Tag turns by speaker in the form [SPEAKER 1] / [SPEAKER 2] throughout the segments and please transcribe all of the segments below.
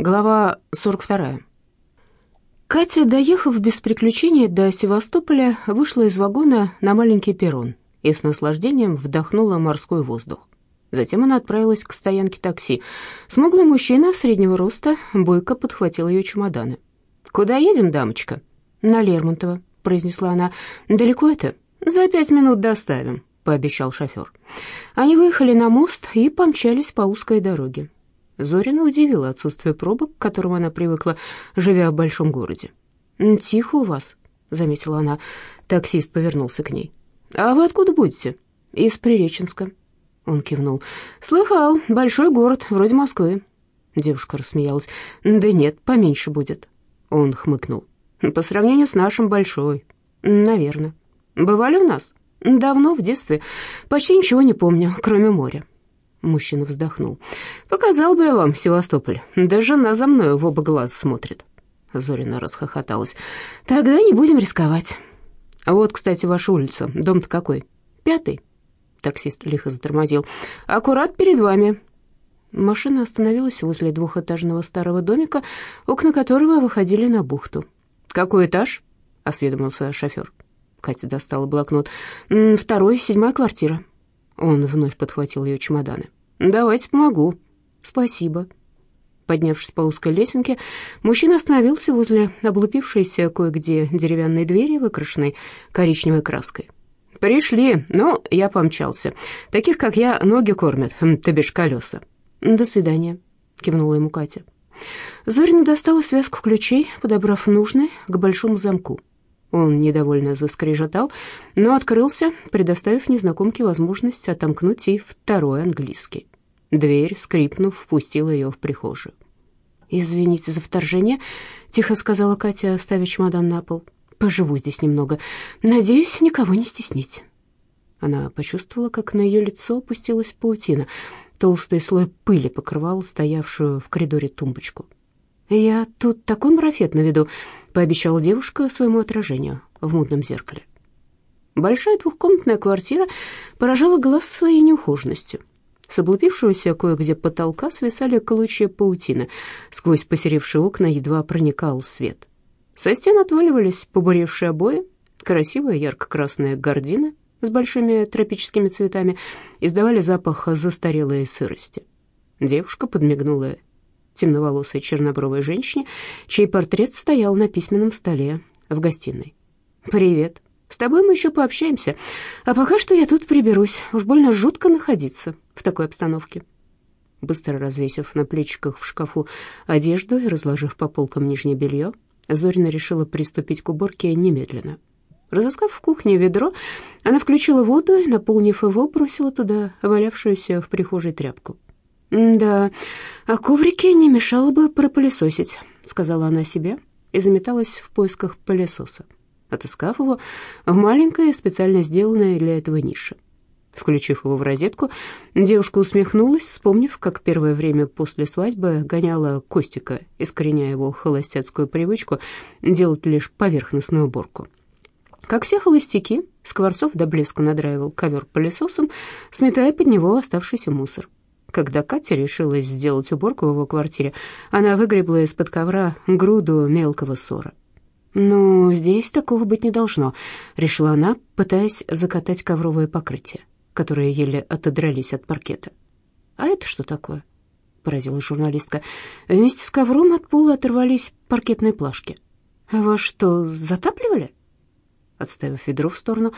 [SPEAKER 1] Глава 42. Катя, доехав без приключений до Севастополя, вышла из вагона на маленький перрон и с наслаждением вдохнула морской воздух. Затем она отправилась к стоянке такси. Смуглый мужчина среднего роста бойко подхватил ее чемоданы. «Куда едем, дамочка?» «На Лермонтова», — произнесла она. «Далеко это?» «За пять минут доставим», — пообещал шофер. Они выехали на мост и помчались по узкой дороге. Зорина удивила отсутствие пробок, к которым она привыкла, живя в большом городе. «Тихо у вас», — заметила она. Таксист повернулся к ней. «А вы откуда будете?» «Из Приреченска». Он кивнул. «Слыхал, большой город, вроде Москвы». Девушка рассмеялась. «Да нет, поменьше будет». Он хмыкнул. «По сравнению с нашим большой». «Наверное». «Бывали у нас?» «Давно, в детстве. Почти ничего не помню, кроме моря». Мужчина вздохнул. «Показал бы я вам Севастополь. Да жена за мною в оба глаза смотрит». Зорина расхохоталась. «Тогда не будем рисковать». «А вот, кстати, ваша улица. Дом-то какой?» «Пятый». Таксист лихо затормозил. «Аккурат перед вами». Машина остановилась возле двухэтажного старого домика, окна которого выходили на бухту. «Какой этаж?» — осведомился шофер. Катя достала блокнот. «Второй, седьмая квартира». Он вновь подхватил ее чемоданы. «Давайте помогу». «Спасибо». Поднявшись по узкой лесенке, мужчина остановился возле облупившейся кое-где деревянной двери, выкрашенной коричневой краской. «Пришли, но я помчался. Таких, как я, ноги кормят, то бишь колеса». «До свидания», — кивнула ему Катя. Зорина достала связку ключей, подобрав нужный к большому замку. Он недовольно заскрежетал, но открылся, предоставив незнакомке возможность отомкнуть и второй английский. Дверь, скрипнув, впустила ее в прихожую. «Извините за вторжение», — тихо сказала Катя, ставя чемодан на пол. «Поживу здесь немного. Надеюсь, никого не стеснить». Она почувствовала, как на ее лицо опустилась паутина. Толстый слой пыли покрывал стоявшую в коридоре тумбочку. «Я тут такой марафет наведу», — пообещала девушка своему отражению в мутном зеркале. Большая двухкомнатная квартира поражала глаз своей неухоженностью. С облупившегося кое-где потолка свисали клочья паутины. Сквозь посеревшие окна едва проникал свет. Со стен отваливались побуревшие обои, красивая ярко-красная гардина с большими тропическими цветами издавали запах застарелой сырости. Девушка подмигнула темноволосой чернобровой женщине, чей портрет стоял на письменном столе в гостиной. «Привет. С тобой мы еще пообщаемся. А пока что я тут приберусь. Уж больно жутко находиться в такой обстановке». Быстро развесив на плечиках в шкафу одежду и разложив по полкам нижнее белье, Зорина решила приступить к уборке немедленно. Разыскав в кухне ведро, она включила воду и, наполнив его, бросила туда валявшуюся в прихожей тряпку. «Да, а коврики не мешало бы пропылесосить», — сказала она себе и заметалась в поисках пылесоса, отыскав его в маленькой, специально сделанной для этого нише. Включив его в розетку, девушка усмехнулась, вспомнив, как первое время после свадьбы гоняла Костика, искореняя его холостяцкую привычку делать лишь поверхностную уборку. Как все холостяки, Скворцов до блеска надраивал ковер пылесосом, сметая под него оставшийся мусор. Когда Катя решилась сделать уборку в его квартире, она выгребла из-под ковра груду мелкого ссора. «Ну, здесь такого быть не должно», — решила она, пытаясь закатать ковровое покрытие, которые еле отодрались от паркета. «А это что такое?» — поразилась журналистка. Вместе с ковром от пола оторвались паркетные плашки. «Вас что, затапливали?» Отставив ведро в сторону,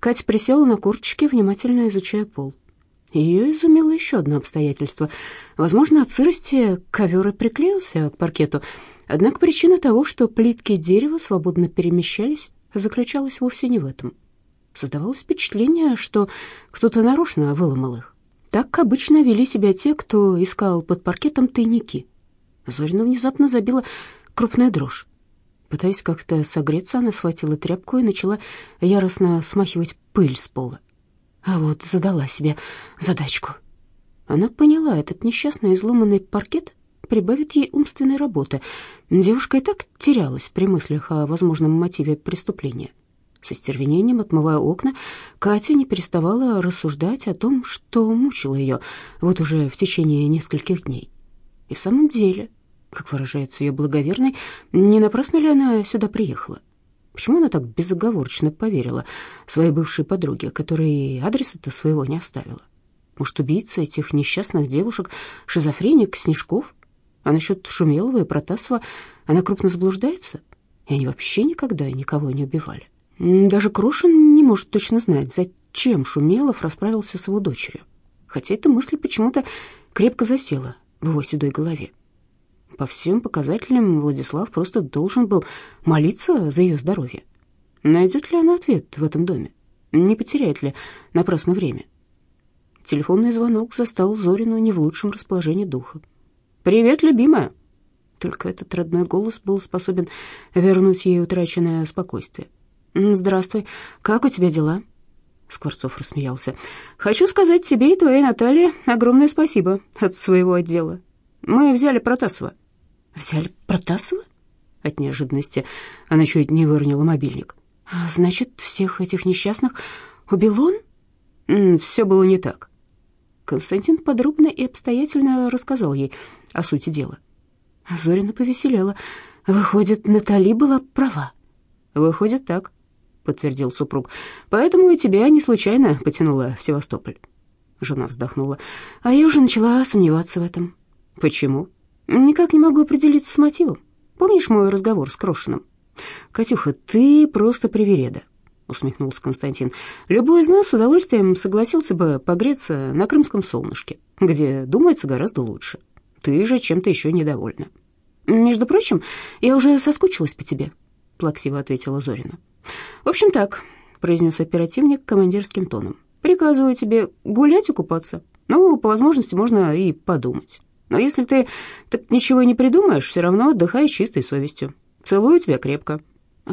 [SPEAKER 1] Катя присела на курточки, внимательно изучая пол. Ее изумило еще одно обстоятельство. Возможно, от сырости ковер и приклеился к паркету, однако причина того, что плитки дерева свободно перемещались, заключалась вовсе не в этом. Создавалось впечатление, что кто-то нарочно выломал их. Так обычно вели себя те, кто искал под паркетом тайники. Зорина внезапно забила крупная дрожь. Пытаясь как-то согреться, она схватила тряпку и начала яростно смахивать пыль с пола. А вот задала себе задачку. Она поняла, этот несчастный изломанный паркет прибавит ей умственной работы. Девушка и так терялась при мыслях о возможном мотиве преступления. Со стервенением, отмывая окна, Катя не переставала рассуждать о том, что мучило ее вот уже в течение нескольких дней. И в самом деле Как выражается ее благоверный, не напрасно ли она сюда приехала? Почему она так безоговорочно поверила своей бывшей подруге, которой адреса-то своего не оставила? Может, убийца этих несчастных девушек — шизофреник Снежков? А насчет Шумелова и Протасова она крупно заблуждается? И они вообще никогда никого не убивали. Даже Крошин не может точно знать, зачем Шумелов расправился с его дочерью. Хотя эта мысль почему-то крепко засела в его седой голове. По всем показателям Владислав просто должен был молиться за ее здоровье. Найдет ли она ответ в этом доме? Не потеряет ли напрасно время? Телефонный звонок застал Зорину не в лучшем расположении духа. «Привет, любимая!» Только этот родной голос был способен вернуть ей утраченное спокойствие. «Здравствуй. Как у тебя дела?» Скворцов рассмеялся. «Хочу сказать тебе и твоей Наталье огромное спасибо от своего отдела. Мы взяли Протасова». «Взяли Протасова?» От неожиданности она чуть не выронила мобильник. «Значит, всех этих несчастных убил он?» «Все было не так». Константин подробно и обстоятельно рассказал ей о сути дела. Зорина повеселела. «Выходит, Натали была права». «Выходит, так», — подтвердил супруг. «Поэтому и тебя не случайно потянуло в Севастополь». Жена вздохнула. «А я уже начала сомневаться в этом». «Почему?» «Никак не могу определиться с мотивом. Помнишь мой разговор с Крошиным?» «Катюха, ты просто привереда», — усмехнулся Константин. «Любой из нас с удовольствием согласился бы погреться на крымском солнышке, где думается гораздо лучше. Ты же чем-то еще недовольна». «Между прочим, я уже соскучилась по тебе», — плаксиво ответила Зорина. «В общем так», — произнес оперативник командирским тоном. «Приказываю тебе гулять и купаться. Ну, по возможности можно и подумать. Но если ты так ничего не придумаешь, все равно отдыхай с чистой совестью. Целую тебя крепко».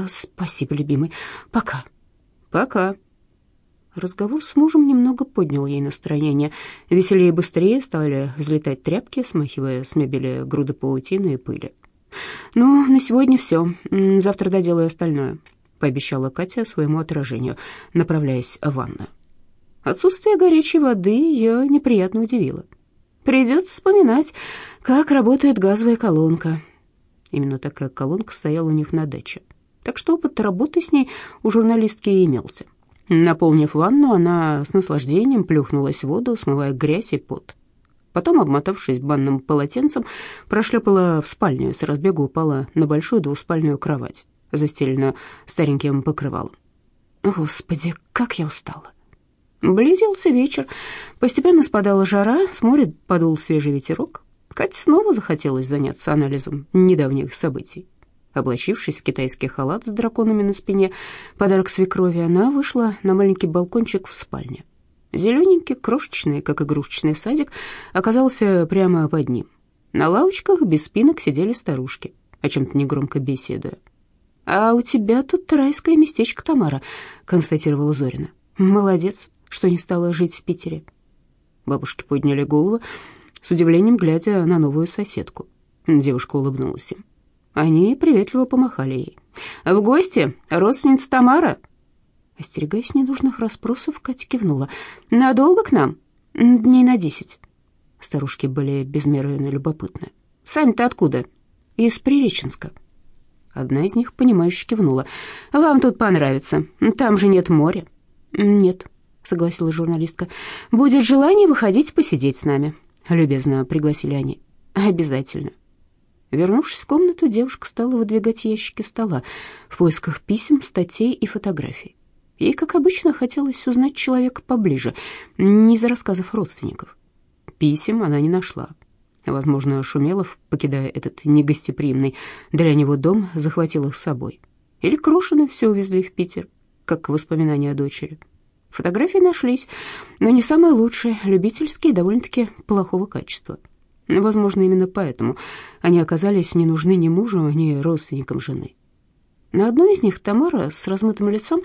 [SPEAKER 1] «Спасибо, любимый. Пока». «Пока». Разговор с мужем немного поднял ей настроение. Веселее и быстрее стали взлетать тряпки, смахивая с мебели груды паутины и пыли. «Ну, на сегодня все. Завтра доделаю остальное пообещала Катя своему отражению, направляясь в ванную. Отсутствие горячей воды ее неприятно удивило. Придется вспоминать, как работает газовая колонка. Именно такая колонка стояла у них на даче. Так что опыт работы с ней у журналистки имелся. Наполнив ванну, она с наслаждением плюхнулась в воду, смывая грязь и пот. Потом, обмотавшись банным полотенцем, прошлепала в спальню и с разбегу упала на большую двуспальную кровать застеленную стареньким покрывалом. Господи, как я устала. Близился вечер, постепенно спадала жара, с моря подул свежий ветерок. Кате снова захотелось заняться анализом недавних событий. Облачившись в китайский халат с драконами на спине, подарок свекрови, она вышла на маленький балкончик в спальне. Зелененький, крошечный, как игрушечный садик, оказался прямо под ним. На лавочках без спинок сидели старушки, о чем-то негромко беседуя. «А у тебя тут райское местечко, Тамара», — констатировала Зорина. «Молодец, что не стала жить в Питере». Бабушки подняли голову, с удивлением глядя на новую соседку. Девушка улыбнулась им. Они приветливо помахали ей. «В гости? Родственница Тамара?» Остерегаясь ненужных расспросов, Катя кивнула. «Надолго к нам?» «Дней на десять». Старушки были безмерно любопытны. «Сами-то откуда?» «Из Приреченска». Одна из них, понимающе кивнула. «Вам тут понравится. Там же нет моря». «Нет», — согласилась журналистка. «Будет желание выходить посидеть с нами», — любезно пригласили они. «Обязательно». Вернувшись в комнату, девушка стала выдвигать ящики стола в поисках писем, статей и фотографий. Ей, как обычно, хотелось узнать человека поближе, не из рассказов родственников. Писем она не нашла. Возможно, Шумелов, покидая этот негостеприимный для него дом, захватил их с собой. Или Крошины все увезли в Питер, как воспоминания о дочери. Фотографии нашлись, но не самые лучшие, любительские, довольно-таки плохого качества. Возможно, именно поэтому они оказались не нужны ни мужу, ни родственникам жены. На одной из них Тамара с размытым лицом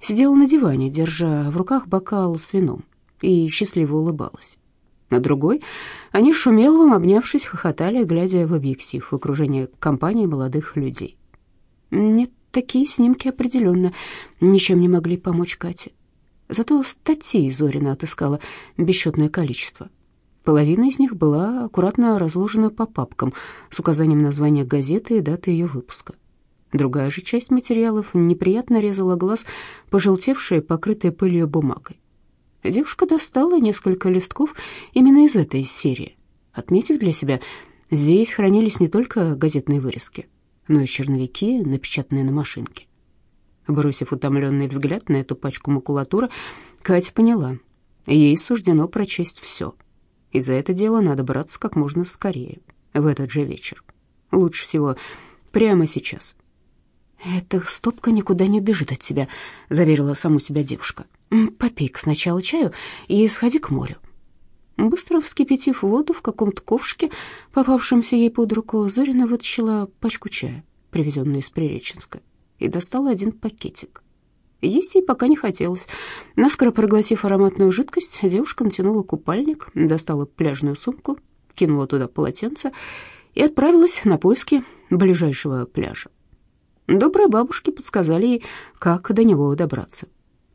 [SPEAKER 1] сидела на диване, держа в руках бокал с вином, и счастливо улыбалась. На другой они с обнявшись, хохотали, глядя в объектив в окружении компании молодых людей. Нет, такие снимки определенно ничем не могли помочь Кате. Зато статей Зорина отыскала бесчетное количество. Половина из них была аккуратно разложена по папкам с указанием названия газеты и даты ее выпуска. Другая же часть материалов неприятно резала глаз, пожелтевшей, покрытой пылью бумагой. Девушка достала несколько листков именно из этой серии, отметив для себя, здесь хранились не только газетные вырезки, но и черновики, напечатанные на машинке. Бросив утомленный взгляд на эту пачку макулатуры, Катя поняла, ей суждено прочесть все. И за это дело надо браться как можно скорее, в этот же вечер. Лучше всего прямо сейчас. «Эта стопка никуда не убежит от тебя», — заверила саму себя девушка. «Попей-ка сначала чаю и сходи к морю». Быстро вскипятив воду в каком-то ковшике, попавшемся ей под руку, Зорина вытащила пачку чая, привезенную из Приреченска, и достала один пакетик. Есть ей пока не хотелось. Наскоро проглотив ароматную жидкость, девушка натянула купальник, достала пляжную сумку, кинула туда полотенце и отправилась на поиски ближайшего пляжа. Добрые бабушки подсказали ей, как до него добраться.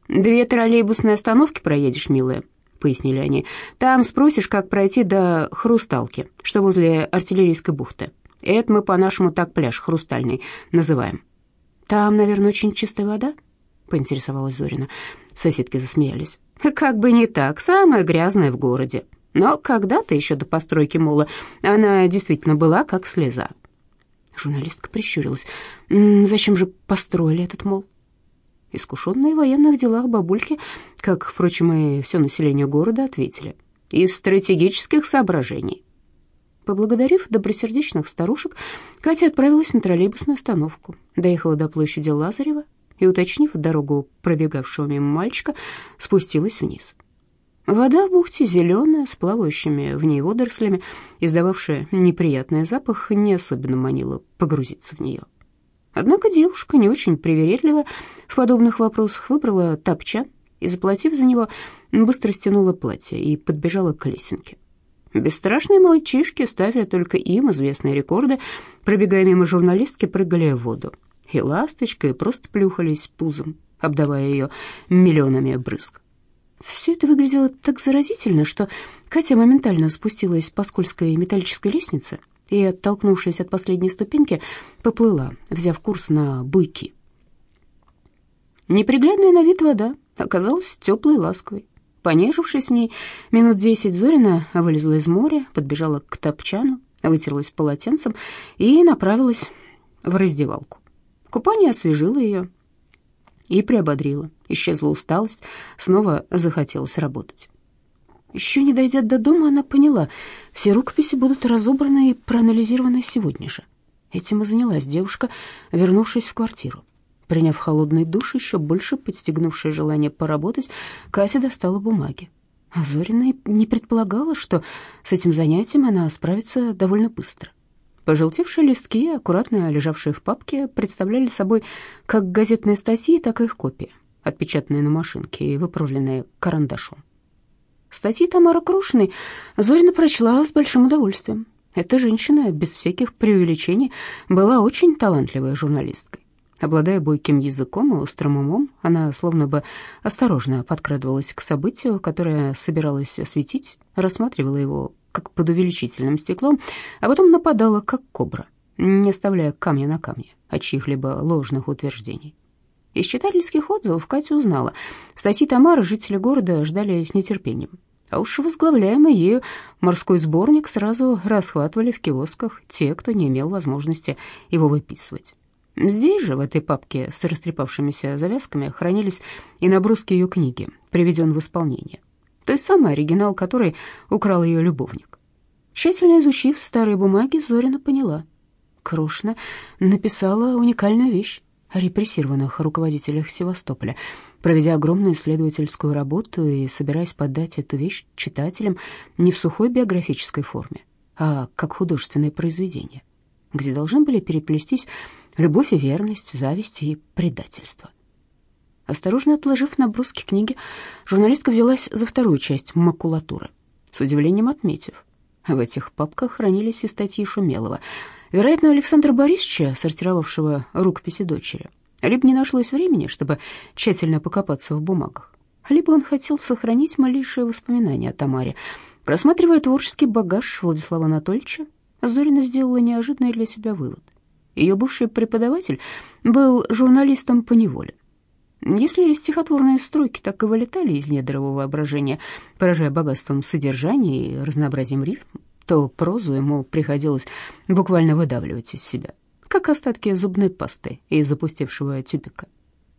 [SPEAKER 1] «Две троллейбусные остановки проедешь, милая», — пояснили они. «Там спросишь, как пройти до Хрусталки, что возле артиллерийской бухты. Это мы по-нашему так пляж Хрустальный называем». «Там, наверное, очень чистая вода?» — поинтересовалась Зорина. Соседки засмеялись. «Как бы не так, самая грязная в городе. Но когда-то, еще до постройки мола, она действительно была как слеза. Журналистка прищурилась. «Зачем же построили этот мол?» Искушенные в военных делах бабульки, как, впрочем, и все население города, ответили. «Из стратегических соображений». Поблагодарив добросердечных старушек, Катя отправилась на троллейбусную остановку, доехала до площади Лазарева и, уточнив дорогу пробегавшего мимо мальчика, спустилась вниз. Вода в бухте зеленая, с плавающими в ней водорослями, издававшая неприятный запах, не особенно манила погрузиться в нее. Однако девушка, не очень привередливая в подобных вопросах, выбрала топчан и, заплатив за него, быстро стянула платье и подбежала к лесенке. Бесстрашные мальчишки ставили только им известные рекорды, пробегая мимо журналистки, прыгали в воду. И ласточкой просто плюхались пузом, обдавая ее миллионами брызг. Все это выглядело так заразительно, что Катя моментально спустилась по скользкой металлической лестнице и, оттолкнувшись от последней ступеньки, поплыла, взяв курс на буйки. Неприглядная на вид вода оказалась теплой и ласковой. Понежившись с ней минут десять, Зорина вылезла из моря, подбежала к топчану, вытерлась полотенцем и направилась в раздевалку. Купание освежило ее, и приободрила. Исчезла усталость, снова захотелось работать. Еще не дойдя до дома, она поняла, все рукописи будут разобраны и проанализированы сегодня же. Этим и занялась девушка, вернувшись в квартиру. Приняв холодный душ, еще больше подстегнувшее желание поработать, Кася достала бумаги. Зорина не предполагала, что с этим занятием она справится довольно быстро. Пожелтевшие листки, аккуратно лежавшие в папке, представляли собой как газетные статьи, так и их копии, отпечатанные на машинке и выправленные карандашом. Статьи Тамары Крушиной Зорина прочла с большим удовольствием. Эта женщина, без всяких преувеличений, была очень талантливой журналисткой. Обладая бойким языком и острым умом, она словно бы осторожно подкрадывалась к событию, которое собиралась осветить, рассматривала его как под увеличительным стеклом, а потом нападала, как кобра, не оставляя камня на камне от чьих-либо ложных утверждений. Из читательских отзывов Катя узнала, статьи Тамары жители города ждали с нетерпением. А уж возглавляемый ею морской сборник сразу расхватывали в киосках те, кто не имел возможности его выписывать. Здесь же, в этой папке с растрепавшимися завязками, хранились и наброски ее книги, приведен в исполнение той самый оригинал, который украл ее любовник. Тщательно изучив старые бумаги, Зорина поняла. Крошна написала уникальную вещь о репрессированных руководителях Севастополя, проведя огромную исследовательскую работу и собираясь подать эту вещь читателям не в сухой биографической форме, а как художественное произведение, где должны были переплестись любовь и верность, зависть и предательство. Осторожно отложив наброски книги, журналистка взялась за вторую часть макулатуры, с удивлением отметив. В этих папках хранились и статьи Шумелова, вероятно, Александра Борисовича, сортировавшего рукописи дочери. Либо не нашлось времени, чтобы тщательно покопаться в бумагах, либо он хотел сохранить малейшие воспоминания о Тамаре. Просматривая творческий багаж Владислава Анатольевича, Зорина сделала неожиданный для себя вывод. Ее бывший преподаватель был журналистом по неволе. Если стихотворные строки так и вылетали из недр его воображения, поражая богатством содержания и разнообразием рифм, то прозу ему приходилось буквально выдавливать из себя, как остатки зубной пасты из запустевшего тюбика.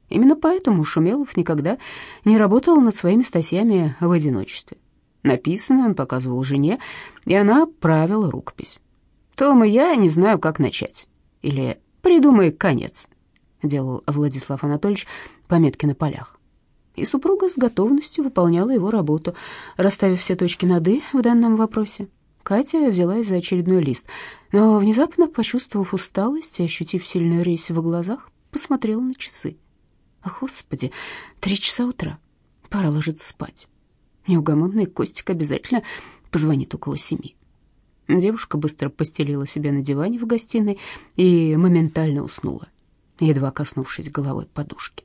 [SPEAKER 1] Именно поэтому Шумелов никогда не работал над своими статьями в одиночестве. Написанное он показывал жене, и она правила рукопись. «Том и я не знаю, как начать». Или «Придумай конец», — делал Владислав Анатольевич пометки на полях. И супруга с готовностью выполняла его работу, расставив все точки над «и» в данном вопросе. Катя взялась за очередной лист, но, внезапно почувствовав усталость и ощутив сильную резь в глазах, посмотрела на часы. Господи, три часа утра. Пора ложиться спать. Неугомонный Костик обязательно позвонит около семи. Девушка быстро постелила себя на диване в гостиной и моментально уснула, едва коснувшись головой подушки.